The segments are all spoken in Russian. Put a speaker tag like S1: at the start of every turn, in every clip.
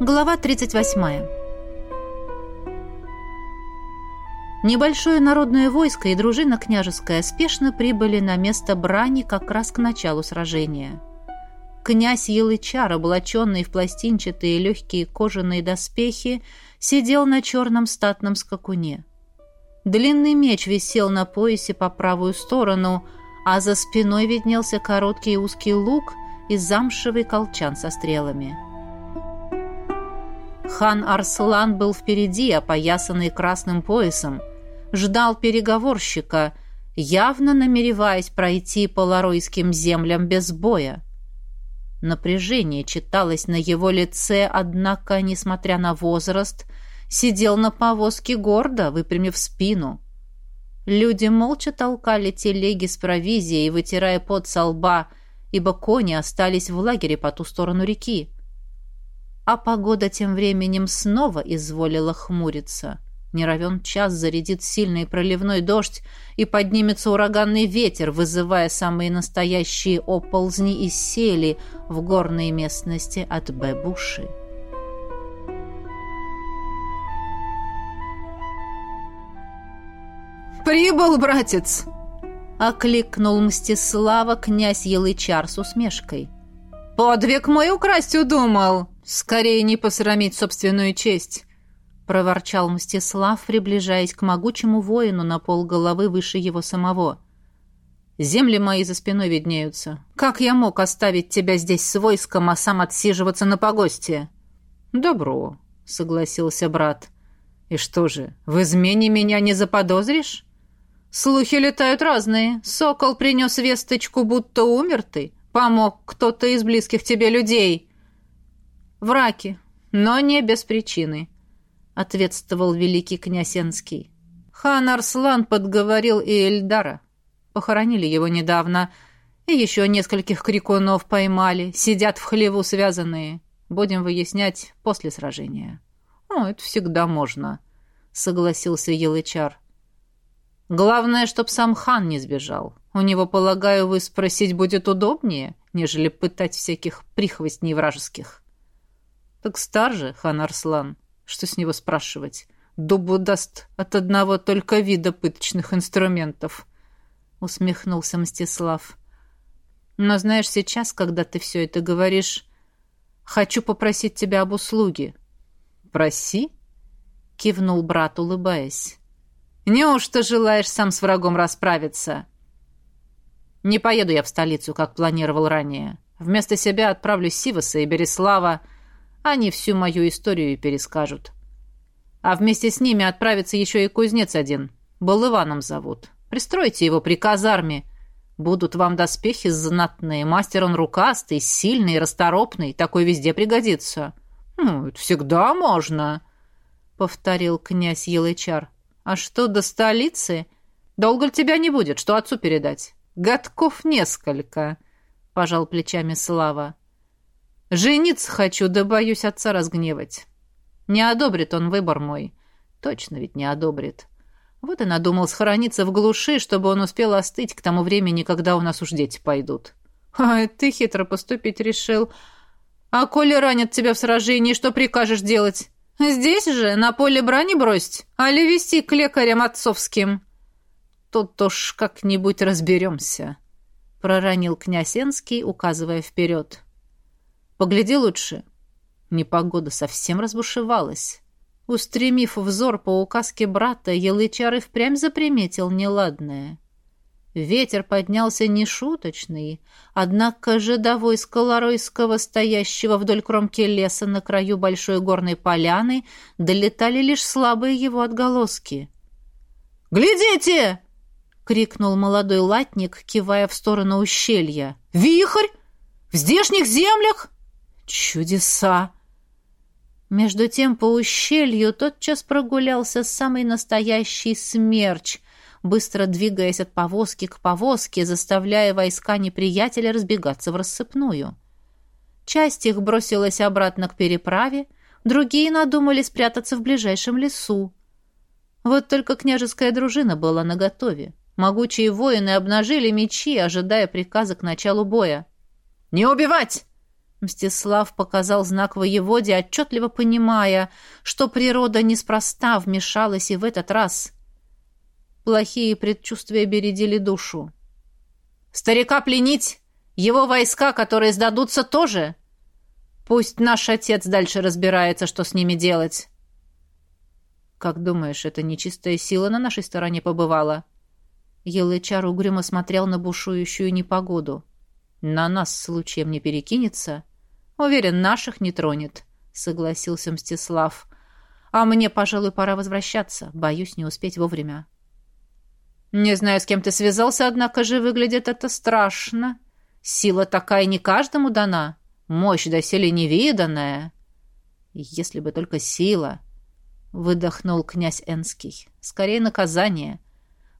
S1: Глава 38. Небольшое народное войско и дружина княжеская спешно прибыли на место брани как раз к началу сражения. Князь Елычар, облаченный в пластинчатые легкие кожаные доспехи, сидел на черном статном скакуне. Длинный меч висел на поясе по правую сторону, а за спиной виднелся короткий узкий лук и замшевый колчан со стрелами. Хан Арслан был впереди, опоясанный красным поясом, ждал переговорщика, явно намереваясь пройти по ларойским землям без боя. Напряжение читалось на его лице, однако, несмотря на возраст, сидел на повозке гордо, выпрямив спину. Люди молча толкали телеги с провизией, вытирая пот со лба, ибо кони остались в лагере по ту сторону реки. А погода тем временем снова изволила хмуриться — не равен час зарядит сильный проливной дождь и поднимется ураганный ветер, вызывая самые настоящие оползни и сели в горной местности от Бебуши.
S2: «Прибыл, братец!»
S1: — окликнул Мстислава князь Елычар с усмешкой.
S2: «Подвиг мой украсть удумал! Скорее не посрамить собственную честь!»
S1: проворчал Мстислав, приближаясь к могучему воину на полголовы выше его самого. «Земли мои за спиной виднеются. Как я мог оставить тебя здесь с войском, а сам отсиживаться на погосте?»
S2: «Добро», — согласился брат. «И что же, в измене меня не заподозришь?» «Слухи летают разные. Сокол принес весточку, будто умер ты. Помог кто-то из близких тебе людей».
S1: «Враки, но не без причины», ответствовал великий князь Энский. Хан Арслан подговорил и Эльдара. Похоронили его недавно, и еще нескольких крикунов поймали, сидят в хлеву связанные. Будем выяснять после сражения.
S2: «О, это всегда можно», — согласился Елычар.
S1: «Главное, чтоб сам хан не сбежал. У него, полагаю, вы спросить будет удобнее, нежели пытать всяких прихвостней вражеских».
S2: «Так стар же, хан Арслан», что с него спрашивать? Дубу даст от одного только вида пыточных инструментов. Усмехнулся Мстислав. Но знаешь, сейчас, когда ты все это говоришь, хочу попросить тебя об услуге.
S1: Проси? Кивнул брат, улыбаясь.
S2: Неужто желаешь сам с врагом расправиться?
S1: Не поеду я в столицу, как планировал ранее. Вместо себя отправлюсь Сиваса и Береслава, они всю мою историю перескажут. А вместе с ними отправится еще и кузнец один. Балываном зовут. Пристройте его при казарме. Будут вам доспехи знатные. Мастер он рукастый, сильный, расторопный. Такой везде пригодится.
S2: «Ну, это всегда можно», — повторил князь Елычар. «А что до столицы? Долго ли тебя не будет? Что отцу передать?» «Годков несколько», — пожал плечами Слава. Жениться хочу, да боюсь отца разгневать. Не одобрит он выбор мой. Точно ведь не одобрит. Вот и надумал схорониться в глуши, чтобы он успел остыть к тому времени, когда у нас уж дети пойдут. А ты хитро поступить решил. А коли ранят тебя в сражении, что прикажешь делать? Здесь же, на поле брани бросить? Али вести к лекарям отцовским? Тут уж как-нибудь разберемся, — проронил князь Энский, указывая вперед. — Погляди лучше. Непогода совсем разбушевалась. Устремив взор по указке брата, Елычар и впрямь заприметил неладное. Ветер поднялся нешуточный, однако же до войска Ларойского, стоящего вдоль кромки леса на краю большой горной поляны, долетали лишь слабые его отголоски. «Глядите!» — крикнул молодой латник, кивая в сторону ущелья. «Вихрь! В здешних землях!» Чудеса! Между тем по ущелью тотчас прогулялся самый настоящий смерч, быстро двигаясь от повозки к повозке, заставляя войска неприятеля разбегаться в рассыпную. Часть их бросилась обратно к переправе, другие надумали спрятаться в ближайшем лесу. Вот только княжеская дружина была наготове. Могучие воины обнажили мечи, ожидая приказа к началу боя. «Не убивать!»
S1: Мстислав показал знак воеводе, отчетливо понимая, что природа неспроста вмешалась и в этот раз. Плохие предчувствия бередили душу. «Старика пленить! Его войска, которые сдадутся, тоже! Пусть наш отец дальше разбирается, что с ними делать!» «Как думаешь, эта нечистая сила на нашей стороне побывала?» Елычар угрюмо смотрел на бушующую непогоду. «На нас случаем не перекинется?» «Уверен, наших не тронет», — согласился Мстислав. «А мне, пожалуй, пора возвращаться. Боюсь не успеть вовремя». «Не знаю, с кем ты связался, однако же выглядит это страшно. Сила такая не каждому дана. Мощь доселе невиданная». «Если бы только сила», — выдохнул князь Энский. «Скорее наказание.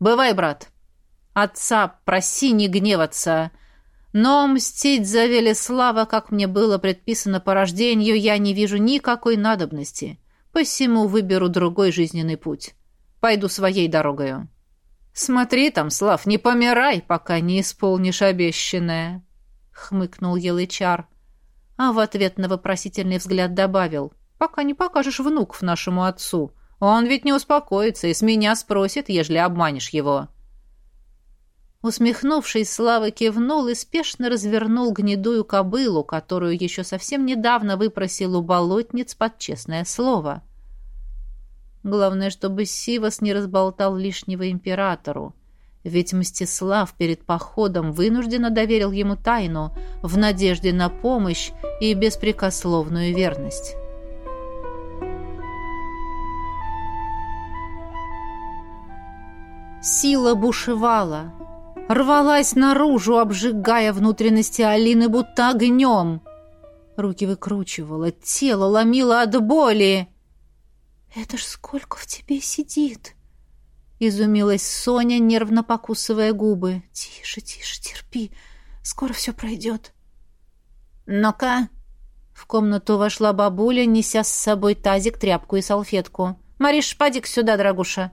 S1: Бывай, брат. Отца проси не гневаться». Но мстить за Велеслава, как мне было предписано по рождению, я не вижу никакой надобности. Посему выберу другой жизненный путь. Пойду своей дорогою. Смотри там, Слав, не помирай, пока не исполнишь обещанное, — хмыкнул Елычар. А в ответ на вопросительный взгляд добавил, пока не покажешь внуков нашему отцу. Он ведь не успокоится и с меня спросит, ежели обманешь его. — Усмехнувшись, Слава кивнул и спешно развернул гнедую кобылу, которую еще совсем недавно выпросил у болотниц под честное слово. Главное, чтобы Сивас не разболтал лишнего императору. Ведь Мстислав перед походом вынужденно доверил ему тайну в надежде на помощь и беспрекословную верность. Сила бушевала — рвалась наружу, обжигая внутренности Алины будто огнем. Руки выкручивала, тело ломило от боли. «Это ж сколько в тебе сидит!» Изумилась Соня, нервно покусывая губы. «Тише, тише, терпи. Скоро все пройдет». «Ну-ка!» В комнату вошла бабуля, неся с собой тазик, тряпку и салфетку. «Мариш, падик сюда, дорогуша!»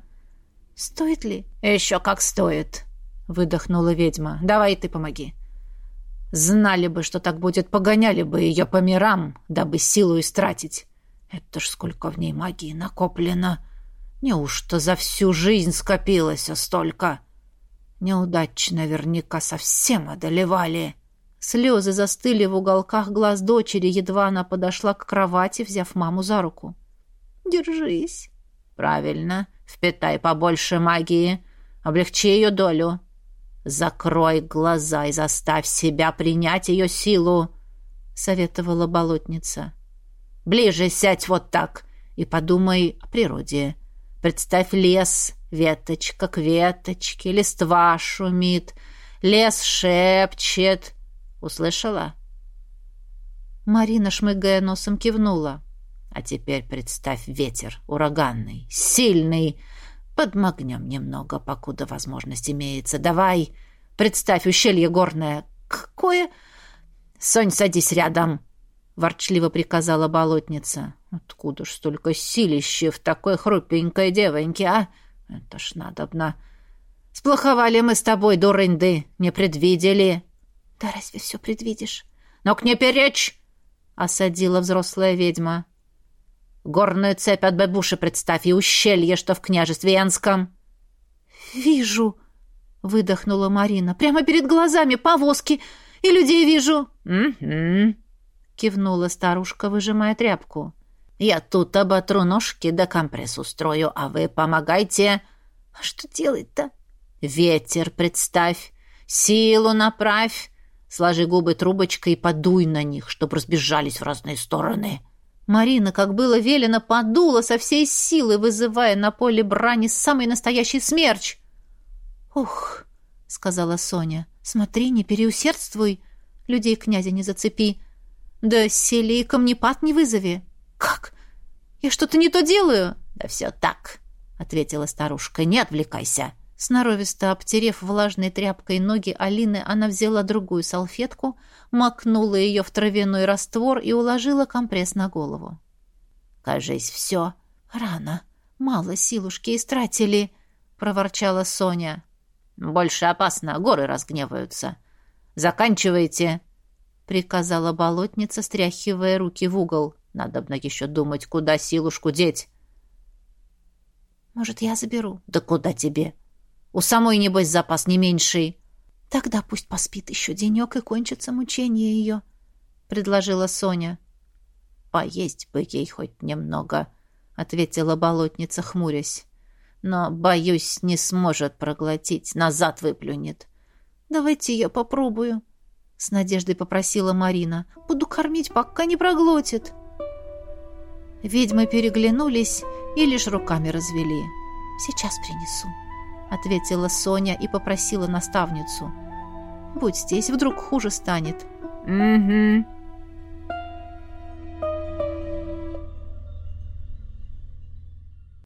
S1: «Стоит ли?» «Еще как стоит!» — выдохнула ведьма. «Давай ты помоги». «Знали бы, что так будет, погоняли бы ее по мирам, дабы силу истратить. Это ж сколько в ней магии накоплено. Неужто за всю жизнь скопилось столько? Неудачи наверняка совсем одолевали». Слезы застыли в уголках глаз дочери, едва она подошла к кровати, взяв маму за руку. «Держись». «Правильно. Впитай побольше магии. Облегчи ее долю. «Закрой глаза и заставь себя принять ее силу», — советовала болотница. «Ближе сядь вот так и подумай о природе. Представь лес, веточка к веточке, листва шумит, лес шепчет. Услышала?» Марина, шмыгая носом, кивнула. «А теперь представь ветер, ураганный, сильный, Подмогнем немного, покуда возможность имеется. Давай, представь ущелье горное. Какое? Сонь, садись рядом, ворчливо приказала болотница. Откуда ж столько силища в такой хрупенькой девоньке, а? Это ж надобно. Сплоховали мы с тобой, дурынды, не предвидели. Да разве все предвидишь? Но к не перечь! осадила взрослая ведьма. Горную цепь от бабуши представь и ущелье, что в княжестве Янском. «Вижу», — выдохнула Марина. «Прямо перед глазами повозки, и людей вижу». «Угу», — кивнула старушка, выжимая тряпку. «Я тут оботру ножки да компресс устрою, а вы помогайте». «А что делать-то?» «Ветер представь, силу направь, сложи губы трубочкой и подуй на них, чтобы разбежались в разные стороны». Марина, как было велено, подула со всей силы, вызывая на поле брани самый настоящий смерч. «Ух!» — сказала Соня. «Смотри, не переусердствуй. Людей князя не зацепи. Да сели и камнепад не вызови». «Как? Я что-то не то делаю?» «Да все так», — ответила старушка. «Не отвлекайся». Сноровисто обтерев влажной тряпкой ноги Алины, она взяла другую салфетку, макнула ее в травяной раствор и уложила компресс на голову. «Кажись, все. Рано. Мало силушки истратили», — проворчала Соня. «Больше опасно. Горы разгневаются. Заканчивайте». — приказала болотница, стряхивая руки в угол. «Надобно еще думать, куда силушку деть».
S2: «Может, я заберу?»
S1: «Да куда тебе? У самой, небось, запас не меньший».
S2: «Тогда пусть поспит еще денек и кончится мучение ее», — предложила Соня.
S1: «Поесть бы ей хоть немного», — ответила болотница, хмурясь. «Но, боюсь, не сможет проглотить, назад выплюнет».
S2: «Давайте я попробую», — с надеждой попросила Марина. «Буду кормить, пока не проглотит». Ведьмы переглянулись и лишь руками развели. «Сейчас принесу», — ответила Соня и попросила наставницу. «Будь здесь, вдруг хуже станет».
S1: «Угу»,